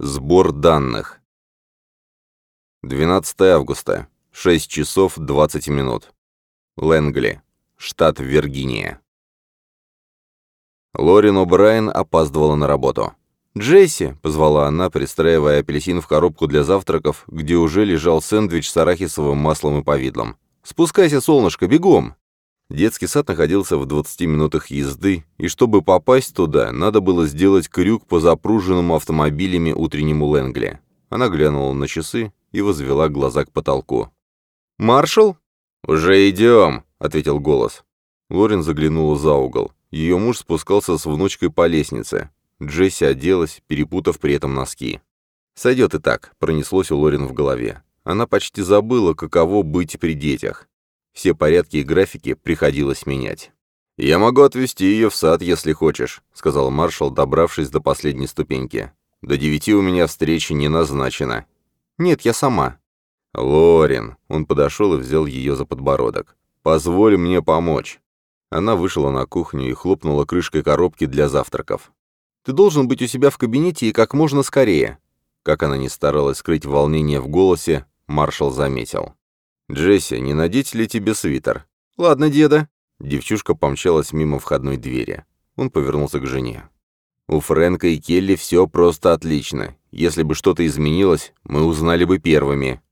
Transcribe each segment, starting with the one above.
Сбор данных. 12 августа. 6 часов 20 минут. Лэнгли, штат Виргиния. Лорин О'Брайен опаздывала на работу. «Джесси!» — позвала она, пристраивая апельсин в коробку для завтраков, где уже лежал сэндвич с арахисовым маслом и повидлом. «Спускайся, солнышко, бегом!» Детский сад находился в 20 минутах езды, и чтобы попасть туда, надо было сделать крюк по запруженному автомобилями утреннему Лэнгли. Она глянула на часы и возвела глаза к потолку. «Маршал?» «Уже идем», — ответил голос. Лорен заглянула за угол. Ее муж спускался с внучкой по лестнице. Джесси оделась, перепутав при этом носки. «Сойдет и так», — пронеслось у Лорен в голове. Она почти забыла, каково быть при детях. Все порядки и графики приходилось менять. «Я могу отвезти ее в сад, если хочешь», — сказал маршал, добравшись до последней ступеньки. «До девяти у меня встречи не назначена». «Нет, я сама». «Лорин», — он подошел и взял ее за подбородок. «Позволь мне помочь». Она вышла на кухню и хлопнула крышкой коробки для завтраков. «Ты должен быть у себя в кабинете и как можно скорее». Как она не старалась скрыть волнение в голосе, маршал заметил. «Джесси, не надеть ли тебе свитер?» «Ладно, деда». Девчушка помчалась мимо входной двери. Он повернулся к жене. «У Фрэнка и Келли все просто отлично. Если бы что-то изменилось, мы узнали бы первыми».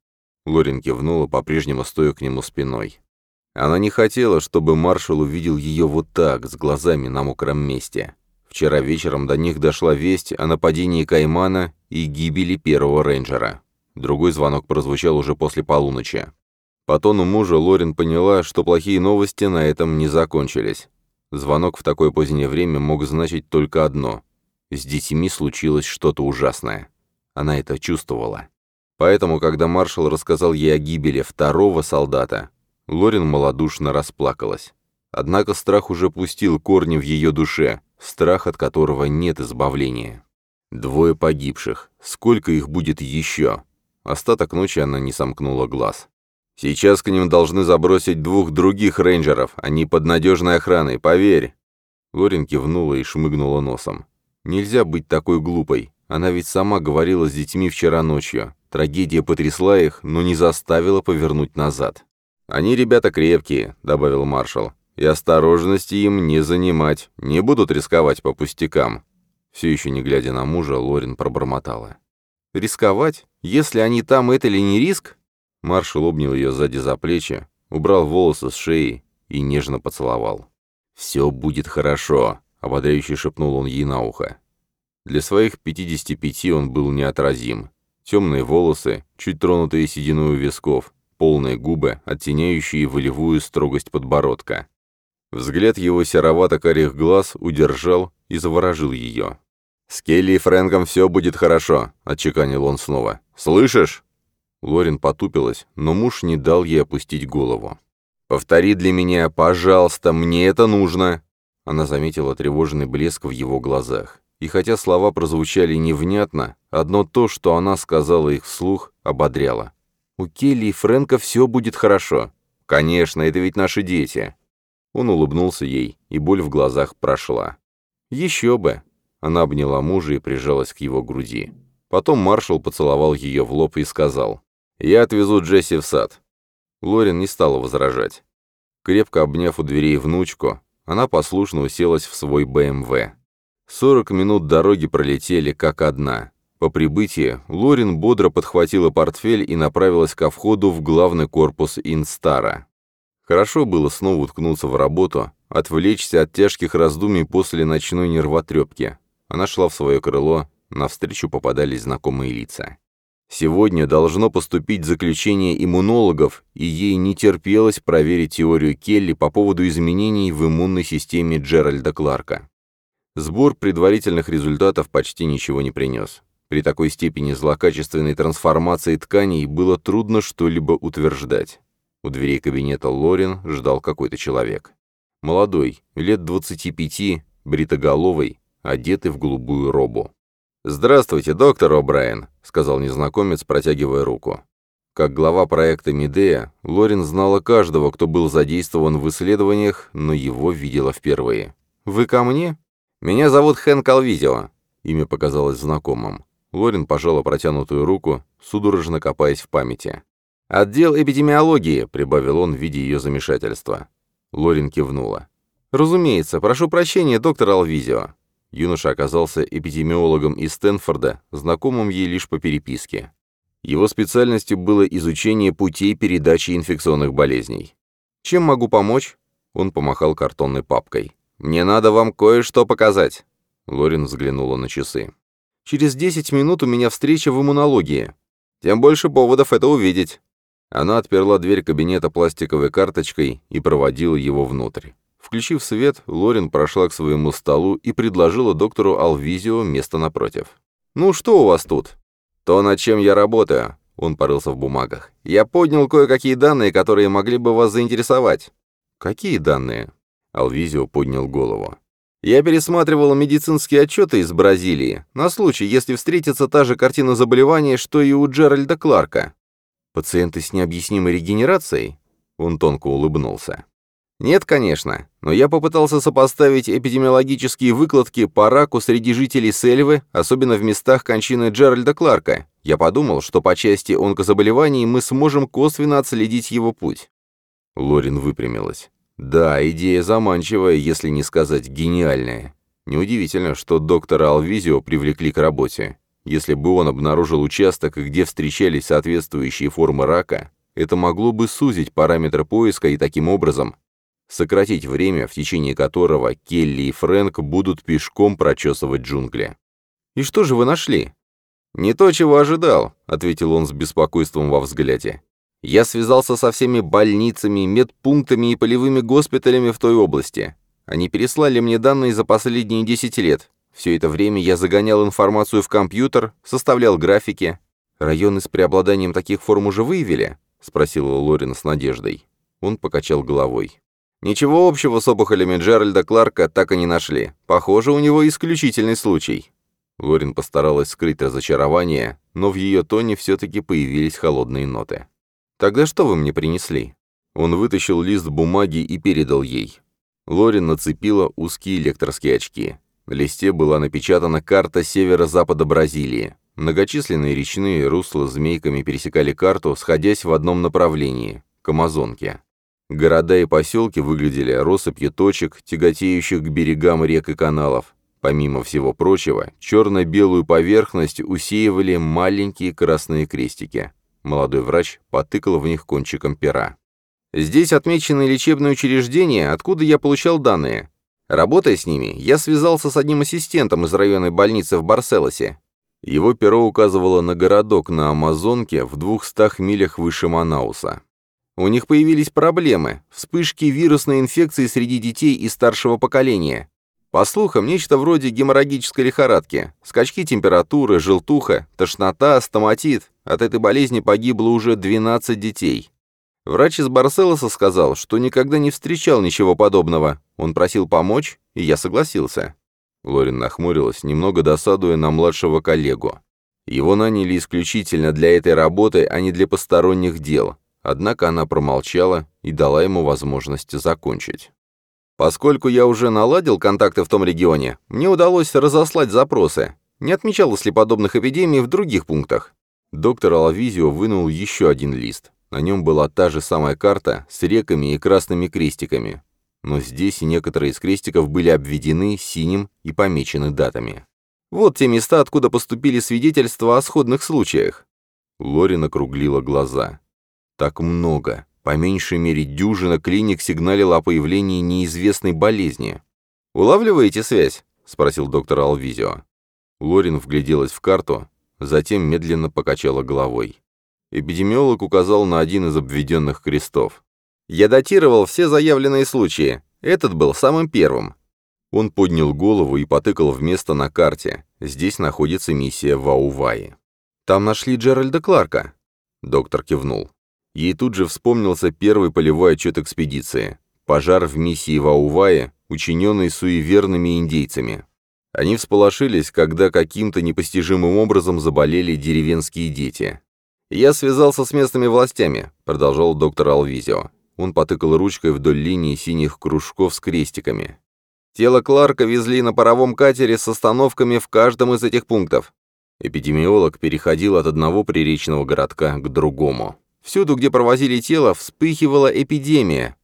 Лорин кивнула, по-прежнему стоя к нему спиной. Она не хотела, чтобы маршал увидел ее вот так, с глазами на мокром месте. Вчера вечером до них дошла весть о нападении Каймана и гибели первого рейнджера. Другой звонок прозвучал уже после полуночи. По тону мужа Лорин поняла, что плохие новости на этом не закончились. Звонок в такое позднее время мог значить только одно. С детьми случилось что-то ужасное. Она это чувствовала. Поэтому, когда маршал рассказал ей о гибели второго солдата, Лорин малодушно расплакалась. Однако страх уже пустил корни в ее душе, страх, от которого нет избавления. Двое погибших. Сколько их будет еще? Остаток ночи она не сомкнула глаз. Сейчас к ним должны забросить двух других рейнджеров, они под надежной охраной, поверь!» Лорин кивнула и шмыгнула носом. «Нельзя быть такой глупой. Она ведь сама говорила с детьми вчера ночью. Трагедия потрясла их, но не заставила повернуть назад». «Они ребята крепкие», — добавил маршал. «И осторожности им не занимать, не будут рисковать по пустякам». Все еще не глядя на мужа, Лорин пробормотала. «Рисковать? Если они там, это ли не риск?» Маршал обнял ее сзади за плечи, убрал волосы с шеи и нежно поцеловал. «Все будет хорошо», — ободряюще шепнул он ей на ухо. Для своих 55 он был неотразим. Темные волосы, чуть тронутые сединой висков, полные губы, оттеняющие волевую строгость подбородка. Взгляд его серовато-карих глаз удержал и заворожил ее. «С Келли и Фрэнком все будет хорошо», — отчеканил он снова. «Слышишь?» Лорин потупилась, но муж не дал ей опустить голову. «Повтори для меня, пожалуйста, мне это нужно!» Она заметила тревожный блеск в его глазах. И хотя слова прозвучали невнятно, одно то, что она сказала их вслух, ободряло. «У Келли и Фрэнка все будет хорошо. Конечно, это ведь наши дети». Он улыбнулся ей, и боль в глазах прошла. «Еще бы!» Она обняла мужа и прижалась к его груди. Потом маршал поцеловал ее в лоб и сказал, «Я отвезу Джесси в сад». Лорин не стала возражать. Крепко обняв у дверей внучку, она послушно уселась в свой БМВ. Сорок минут дороги пролетели как одна. По прибытии Лорин бодро подхватила портфель и направилась ко входу в главный корпус Инстара. Хорошо было снова уткнуться в работу, отвлечься от тяжких раздумий после ночной нервотрепки. Она шла в свое крыло, навстречу попадались знакомые лица. Сегодня должно поступить заключение иммунологов, и ей не терпелось проверить теорию Келли по поводу изменений в иммунной системе Джеральда Кларка. Сбор предварительных результатов почти ничего не принес. При такой степени злокачественной трансформации тканей было трудно что-либо утверждать. У дверей кабинета Лорин ждал какой-то человек. Молодой, лет 25, бритоголовый, одетый в голубую робу. «Здравствуйте, доктор О'Брайен», — сказал незнакомец, протягивая руку. Как глава проекта Медея, Лорин знала каждого, кто был задействован в исследованиях, но его видела впервые. «Вы ко мне?» «Меня зовут Хэн Калвизио», — имя показалось знакомым. Лорин пожала протянутую руку, судорожно копаясь в памяти. «Отдел эпидемиологии», — прибавил он, видя ее замешательства. Лорин кивнула. «Разумеется. Прошу прощения, доктор Алвизио». Юноша оказался эпидемиологом из Стэнфорда, знакомым ей лишь по переписке. Его специальностью было изучение путей передачи инфекционных болезней. «Чем могу помочь?» Он помахал картонной папкой. «Мне надо вам кое-что показать». Лорин взглянула на часы. «Через 10 минут у меня встреча в иммунологии. Тем больше поводов это увидеть». Она отперла дверь кабинета пластиковой карточкой и проводила его внутрь. Включив свет, Лорин прошла к своему столу и предложила доктору Алвизио место напротив. «Ну что у вас тут?» «То, над чем я работаю», — он порылся в бумагах. «Я поднял кое-какие данные, которые могли бы вас заинтересовать». «Какие данные?» Алвизио поднял голову. «Я пересматривал медицинские отчеты из Бразилии, на случай, если встретится та же картина заболевания, что и у Джеральда Кларка. Пациенты с необъяснимой регенерацией?» Он тонко улыбнулся. Нет, конечно, но я попытался сопоставить эпидемиологические выкладки по раку среди жителей Сельвы, особенно в местах кончины Джеральда Кларка. Я подумал, что по части онкозаболеваний мы сможем косвенно отследить его путь. Лорин выпрямилась. Да, идея заманчивая, если не сказать гениальная. Неудивительно, что доктора Алвизио привлекли к работе. Если бы он обнаружил участок, где встречались соответствующие формы рака, это могло бы сузить параметр поиска и таким образом сократить время, в течение которого Келли и Фрэнк будут пешком прочесывать джунгли. «И что же вы нашли?» «Не то, чего ожидал», — ответил он с беспокойством во взгляде. «Я связался со всеми больницами, медпунктами и полевыми госпиталями в той области. Они переслали мне данные за последние 10 лет. Все это время я загонял информацию в компьютер, составлял графики. Районы с преобладанием таких форм уже выявили?» — спросила Лорина с надеждой. Он покачал головой. Ничего общего с опухолями Джеральда Кларка так и не нашли. Похоже, у него исключительный случай. Лорин постаралась скрыть разочарование, но в ее тоне все-таки появились холодные ноты. «Тогда что вы мне принесли?» Он вытащил лист бумаги и передал ей. Лорин нацепила узкие лекторские очки. На листе была напечатана карта северо-запада Бразилии. Многочисленные речные русла змейками пересекали карту, сходясь в одном направлении — к Амазонке. Города и поселки выглядели россыпью точек, тяготеющих к берегам рек и каналов. Помимо всего прочего, черно-белую поверхность усеивали маленькие красные крестики. Молодой врач потыкал в них кончиком пера. Здесь отмечены лечебные учреждения, откуда я получал данные. Работая с ними, я связался с одним ассистентом из районной больницы в Барселосе. Его перо указывало на городок на Амазонке в двухстах милях выше Манауса. У них появились проблемы, вспышки вирусной инфекции среди детей и старшего поколения. По слухам, нечто вроде геморрагической лихорадки, скачки температуры, желтуха, тошнота, стоматит. От этой болезни погибло уже 12 детей. Врач из Барселоса сказал, что никогда не встречал ничего подобного. Он просил помочь, и я согласился. Лорин нахмурилась, немного досадуя на младшего коллегу. Его наняли исключительно для этой работы, а не для посторонних дел. Однако она промолчала и дала ему возможность закончить. Поскольку я уже наладил контакты в том регионе, мне удалось разослать запросы. Не отмечалось ли подобных эпидемий в других пунктах? Доктор Алавизио вынул еще один лист. На нем была та же самая карта с реками и красными крестиками. Но здесь некоторые из крестиков были обведены синим и помечены датами. Вот те места, откуда поступили свидетельства о сходных случаях. Лори округлила глаза. Так много. По меньшей мере дюжина клиник сигналила о появлении неизвестной болезни. «Улавливаете связь?» — спросил доктор Алвизио. Лорин вгляделась в карту, затем медленно покачала головой. Эпидемиолог указал на один из обведенных крестов. «Я датировал все заявленные случаи. Этот был самым первым». Он поднял голову и потыкал в место на карте. Здесь находится миссия Вауваи. «Там нашли Джеральда Кларка». Доктор кивнул. Ей тут же вспомнился первый полевой отчет экспедиции. Пожар в миссии Ваувае, учиненный суеверными индейцами. Они всполошились, когда каким-то непостижимым образом заболели деревенские дети. «Я связался с местными властями», — продолжал доктор Алвизио. Он потыкал ручкой вдоль линии синих кружков с крестиками. Тело Кларка везли на паровом катере с остановками в каждом из этих пунктов. Эпидемиолог переходил от одного приречного городка к другому. Всюду, где провозили тело, вспыхивала эпидемия.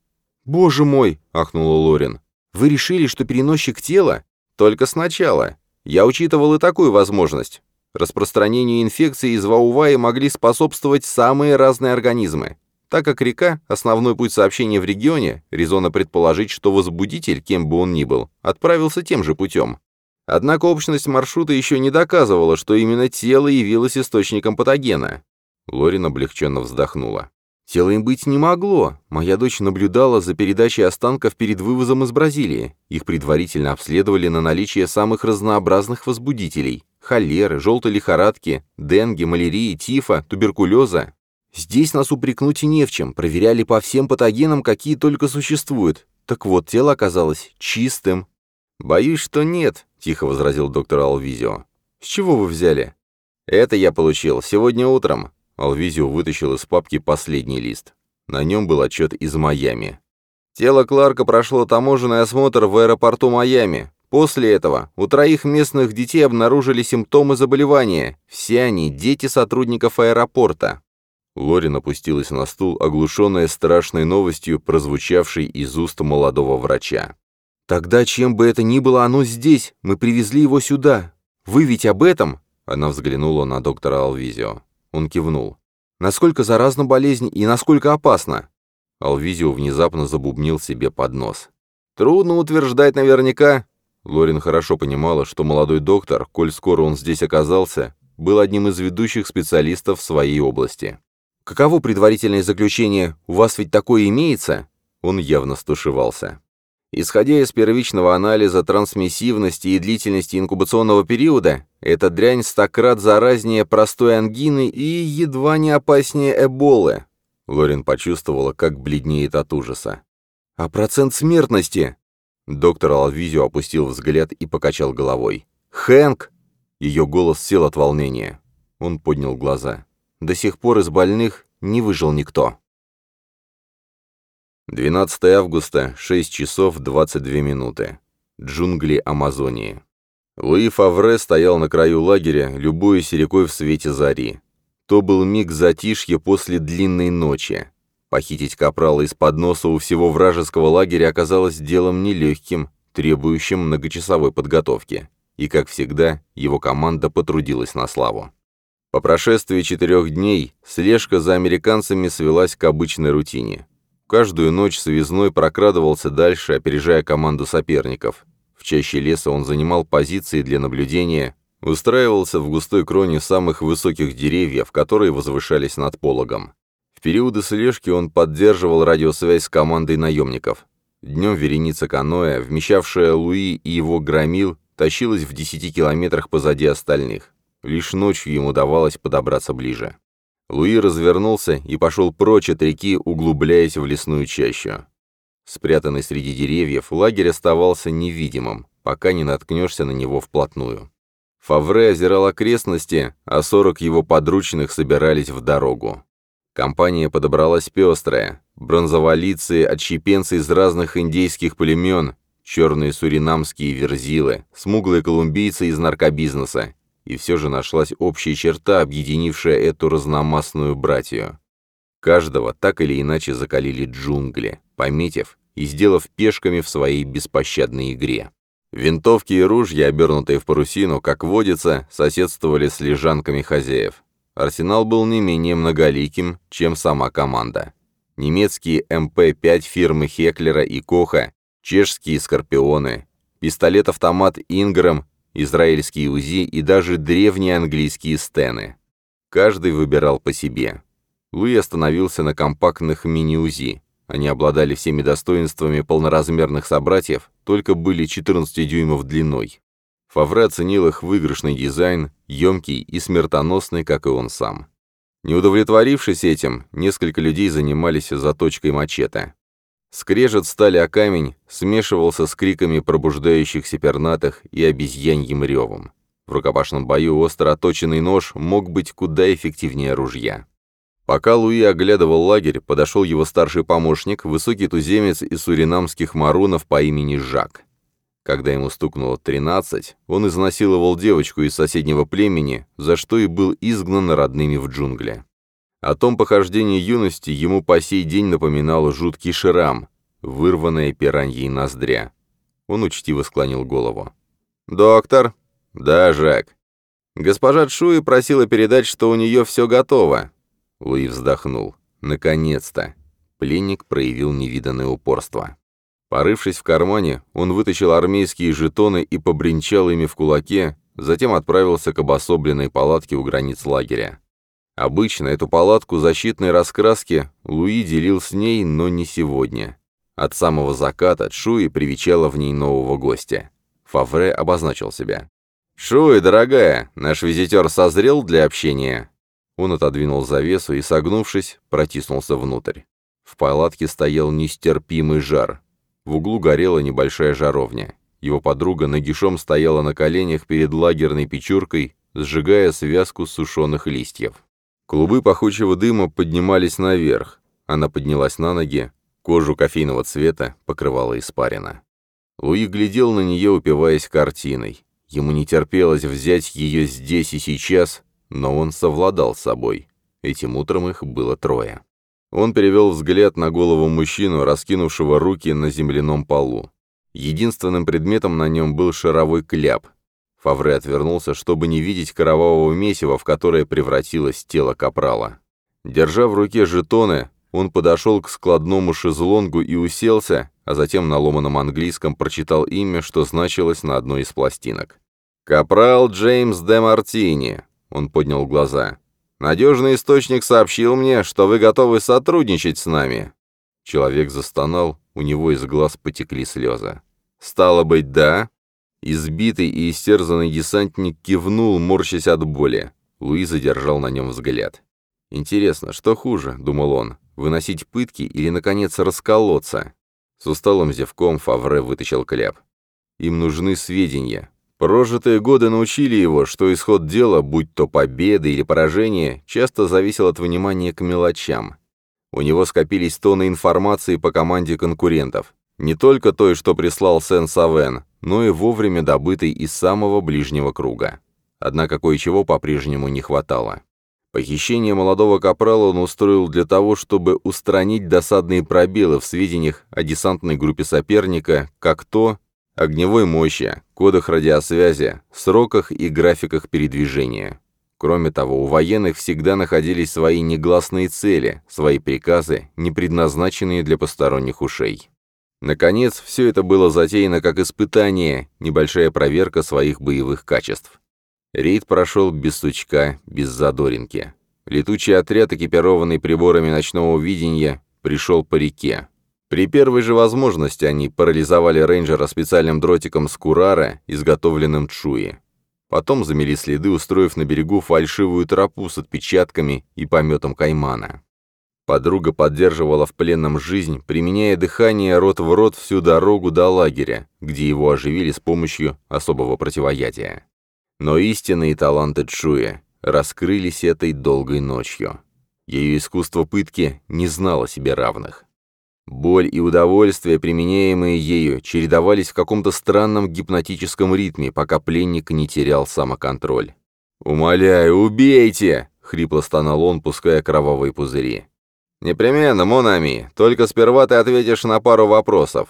«Боже мой!» — ахнула Лорин. «Вы решили, что переносчик тела?» «Только сначала. Я учитывал и такую возможность. Распространению инфекции из Вауваи могли способствовать самые разные организмы. Так как река – основной путь сообщения в регионе, резонно предположить, что возбудитель, кем бы он ни был, отправился тем же путем. Однако общность маршрута еще не доказывала, что именно тело явилось источником патогена. Лорин облегченно вздохнула. Тело им быть не могло. Моя дочь наблюдала за передачей останков перед вывозом из Бразилии. Их предварительно обследовали на наличие самых разнообразных возбудителей. Холеры, желтой лихорадки, денги, малярии, тифа, туберкулеза. Здесь нас упрекнуть и не в чем. Проверяли по всем патогенам, какие только существуют. Так вот, тело оказалось чистым. «Боюсь, что нет», — тихо возразил доктор Алвизио. «С чего вы взяли?» «Это я получил сегодня утром. Алвизио вытащил из папки последний лист. На нем был отчет из Майами. Тело Кларка прошло таможенный осмотр в аэропорту Майами. После этого у троих местных детей обнаружили симптомы заболевания. Все они дети сотрудников аэропорта. Лорин опустилась на стул, оглушенная страшной новостью, прозвучавшей из уст молодого врача. «Тогда, чем бы это ни было, оно здесь. Мы привезли его сюда. Вы ведь об этом?» Она взглянула на доктора Алвизио. Он кивнул. «Насколько заразна болезнь и насколько опасна?» Алвизио внезапно забубнил себе под нос. «Трудно утверждать наверняка». Лорин хорошо понимала, что молодой доктор, коль скоро он здесь оказался, был одним из ведущих специалистов в своей области. «Каково предварительное заключение? У вас ведь такое имеется?» Он явно стушевался. Исходя из первичного анализа трансмиссивности и длительности инкубационного периода, эта дрянь стократ заразнее простой ангины и едва не опаснее эболы. Лорин почувствовала, как бледнеет от ужаса. «А процент смертности?» Доктор Алвизио опустил взгляд и покачал головой. «Хэнк!» Ее голос сел от волнения. Он поднял глаза. «До сих пор из больных не выжил никто». 12 августа, 6 часов 22 минуты. Джунгли Амазонии. Луи Фавре стоял на краю лагеря, любуясь рекой в свете зари. То был миг затишья после длинной ночи. Похитить капрала из-под носа у всего вражеского лагеря оказалось делом нелегким, требующим многочасовой подготовки. И, как всегда, его команда потрудилась на славу. По прошествии четырех дней слежка за американцами свелась к обычной рутине. Каждую ночь связной прокрадывался дальше, опережая команду соперников. В чаще леса он занимал позиции для наблюдения, устраивался в густой кроне самых высоких деревьев, которые возвышались над пологом. В периоды слежки он поддерживал радиосвязь с командой наемников. Днем вереница каноэ, вмещавшая Луи и его громил, тащилась в 10 километрах позади остальных. Лишь ночью ему удавалось подобраться ближе. Луи развернулся и пошел прочь от реки, углубляясь в лесную чащу. Спрятанный среди деревьев, лагерь оставался невидимым, пока не наткнешься на него вплотную. Фавре озирал окрестности, а сорок его подручных собирались в дорогу. Компания подобралась пестрая, бронзоволицы, отщепенцы из разных индейских племен, черные суринамские верзилы, смуглые колумбийцы из наркобизнеса, и все же нашлась общая черта, объединившая эту разномастную братью. Каждого так или иначе закалили джунгли, пометив и сделав пешками в своей беспощадной игре. Винтовки и ружья, обернутые в парусину, как водится, соседствовали с лежанками хозяев. Арсенал был не менее многоликим, чем сама команда. Немецкие МП-5 фирмы Хеклера и Коха, чешские «Скорпионы», пистолет-автомат «Инграм» израильские УЗИ и даже древние английские стены. Каждый выбирал по себе. Луи остановился на компактных мини-УЗИ. Они обладали всеми достоинствами полноразмерных собратьев, только были 14 дюймов длиной. Фавре оценил их выигрышный дизайн, емкий и смертоносный, как и он сам. Не удовлетворившись этим, несколько людей занимались заточкой мачете. Скрежет стали о камень смешивался с криками пробуждающихся пернатых и обезьяньим ревом. В рукопашном бою остро оточенный нож мог быть куда эффективнее ружья. Пока Луи оглядывал лагерь, подошел его старший помощник, высокий туземец из суринамских марунов по имени Жак. Когда ему стукнуло 13, он изнасиловал девочку из соседнего племени, за что и был изгнан родными в джунгли. О том похождении юности ему по сей день напоминал жуткий шрам, вырванная пираньей ноздря. Он учтиво склонил голову. «Доктор?» «Да, Жак». «Госпожа Чуи просила передать, что у нее все готово». Луи вздохнул. «Наконец-то!» Пленник проявил невиданное упорство. Порывшись в кармане, он вытащил армейские жетоны и побренчал ими в кулаке, затем отправился к обособленной палатке у границ лагеря. Обычно эту палатку защитной раскраски Луи делил с ней, но не сегодня. От самого заката Шуи привечала в ней нового гостя. Фавре обозначил себя. «Шуи, дорогая, наш визитер созрел для общения?» Он отодвинул завесу и, согнувшись, протиснулся внутрь. В палатке стоял нестерпимый жар. В углу горела небольшая жаровня. Его подруга нагишом стояла на коленях перед лагерной печуркой, сжигая связку сушеных листьев. Клубы пахучего дыма поднимались наверх. Она поднялась на ноги, кожу кофейного цвета покрывала испарина. Луи глядел на нее, упиваясь картиной. Ему не терпелось взять ее здесь и сейчас, но он совладал с собой. Этим утром их было трое. Он перевел взгляд на голову мужчину, раскинувшего руки на земляном полу. Единственным предметом на нем был шаровой кляп. Фавре отвернулся, чтобы не видеть кровавого месива, в которое превратилось тело капрала. Держа в руке жетоны, он подошел к складному шезлонгу и уселся, а затем на ломаном английском прочитал имя, что значилось на одной из пластинок. «Капрал Джеймс де Мартини», — он поднял глаза. Надежный источник сообщил мне, что вы готовы сотрудничать с нами». Человек застонал, у него из глаз потекли слезы. «Стало быть, да?» Избитый и истерзанный десантник кивнул, морщась от боли. Луи задержал на нем взгляд. «Интересно, что хуже?» — думал он. «Выносить пытки или, наконец, расколоться?» С усталым зевком Фавре вытащил кляп. «Им нужны сведения. Прожитые годы научили его, что исход дела, будь то победа или поражение, часто зависел от внимания к мелочам. У него скопились тонны информации по команде конкурентов. Не только той, что прислал Сен-Савен, но и вовремя добытой из самого ближнего круга. Однако кое-чего по-прежнему не хватало. Похищение молодого капрала он устроил для того, чтобы устранить досадные пробелы в сведениях о десантной группе соперника, как то, огневой мощи, кодах радиосвязи, сроках и графиках передвижения. Кроме того, у военных всегда находились свои негласные цели, свои приказы, не предназначенные для посторонних ушей. Наконец, все это было затеяно как испытание, небольшая проверка своих боевых качеств. Рейд прошел без сучка, без задоринки. Летучий отряд, экипированный приборами ночного видения, пришел по реке. При первой же возможности они парализовали рейнджера специальным дротиком с Курара, изготовленным Чуи. Потом замели следы, устроив на берегу фальшивую тропу с отпечатками и пометом каймана. Подруга поддерживала в пленном жизнь, применяя дыхание рот в рот всю дорогу до лагеря, где его оживили с помощью особого противоядия. Но истинные таланты Чуи раскрылись этой долгой ночью. Ее искусство пытки не знало себе равных. Боль и удовольствие, применяемые ею, чередовались в каком-то странном гипнотическом ритме, пока пленник не терял самоконтроль. «Умоляю, убейте!» — хрипло стонал он, пуская кровавые пузыри. «Непременно, Монами, только сперва ты ответишь на пару вопросов».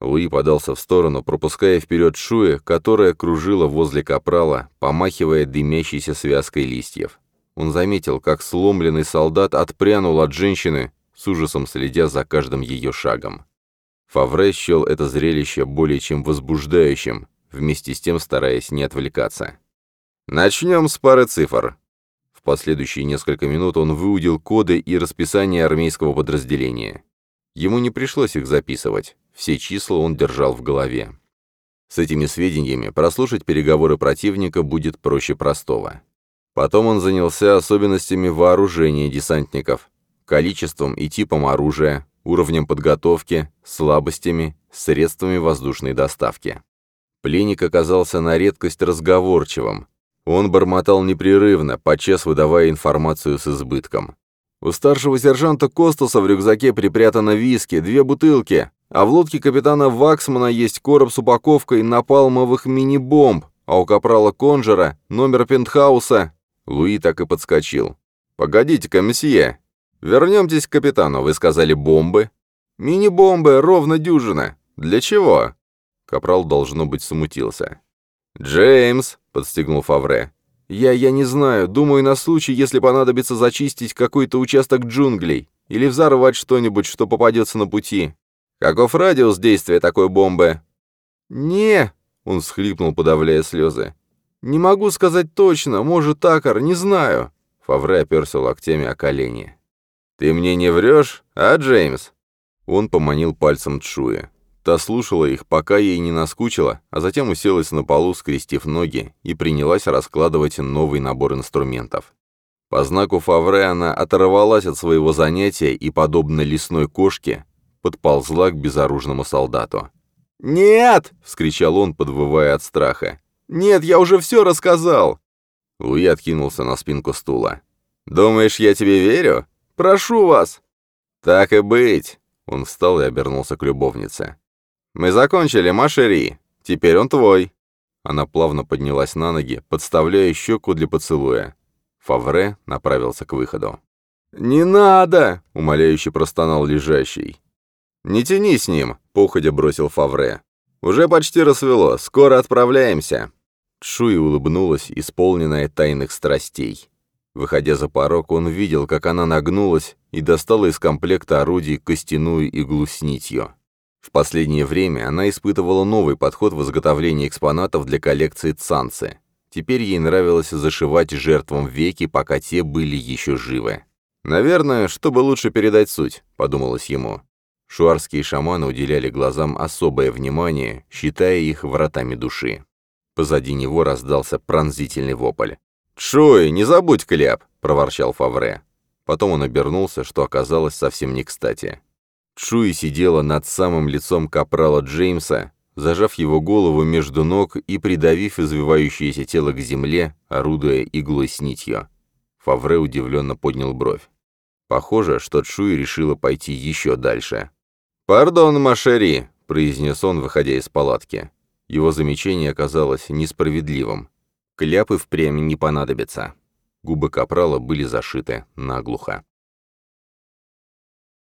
Луи подался в сторону, пропуская вперед Шуэ, которая кружила возле капрала, помахивая дымящейся связкой листьев. Он заметил, как сломленный солдат отпрянул от женщины, с ужасом следя за каждым ее шагом. Фавре счел это зрелище более чем возбуждающим, вместе с тем стараясь не отвлекаться. «Начнем с пары цифр». В последующие несколько минут он выудил коды и расписание армейского подразделения. Ему не пришлось их записывать, все числа он держал в голове. С этими сведениями прослушать переговоры противника будет проще простого. Потом он занялся особенностями вооружения десантников, количеством и типом оружия, уровнем подготовки, слабостями, средствами воздушной доставки. Пленник оказался на редкость разговорчивым. Он бормотал непрерывно, подчас выдавая информацию с избытком. «У старшего сержанта Костаса в рюкзаке припрятано виски, две бутылки. А в лодке капитана Ваксмана есть короб с упаковкой напалмовых мини-бомб, а у капрала Конжера номер пентхауса...» Луи так и подскочил. «Погодите-ка, месье. Вернемтесь к капитану. Вы сказали бомбы?» «Мини-бомбы, ровно дюжина. Для чего?» Капрал, должно быть, смутился. «Джеймс!» — подстегнул Фавре. «Я... я не знаю. Думаю, на случай, если понадобится зачистить какой-то участок джунглей или взорвать что-нибудь, что попадется на пути. Каков радиус действия такой бомбы?» «Не!» — он всхлипнул, подавляя слезы. «Не могу сказать точно. Может, Акар, не знаю». Фавре оперся локтями о колени. «Ты мне не врешь, а, Джеймс?» Он поманил пальцем Чуи. Та слушала их, пока ей не наскучило, а затем уселась на полу, скрестив ноги, и принялась раскладывать новый набор инструментов. По знаку Фавре она оторвалась от своего занятия и, подобно лесной кошке, подползла к безоружному солдату. «Нет!» — вскричал он, подвывая от страха. «Нет, я уже все рассказал!» Луи откинулся на спинку стула. «Думаешь, я тебе верю? Прошу вас!» «Так и быть!» Он встал и обернулся к любовнице. «Мы закончили, Машери. Теперь он твой». Она плавно поднялась на ноги, подставляя щеку для поцелуя. Фавре направился к выходу. «Не надо!» — умоляюще простонал лежащий. «Не тяни с ним!» — походя бросил Фавре. «Уже почти рассвело, скоро отправляемся!» Шуи улыбнулась, исполненная тайных страстей. Выходя за порог, он видел, как она нагнулась и достала из комплекта орудий костяную иглу с нитью. В последнее время она испытывала новый подход в изготовлении экспонатов для коллекции Цанцы. Теперь ей нравилось зашивать жертвам веки, пока те были еще живы. «Наверное, чтобы лучше передать суть», — подумалось ему. Шуарские шаманы уделяли глазам особое внимание, считая их вратами души. Позади него раздался пронзительный вопль. «Шуй, не забудь кляп!» — проворчал Фавре. Потом он обернулся, что оказалось совсем не кстати. Шуи сидела над самым лицом капрала Джеймса, зажав его голову между ног и придавив извивающееся тело к земле, орудуя иглой с нитью. Фавре удивленно поднял бровь. Похоже, что Чуи решила пойти еще дальше. «Пардон, Машери», — произнес он, выходя из палатки. Его замечание оказалось несправедливым. Кляпы впрямь не понадобятся. Губы капрала были зашиты наглухо.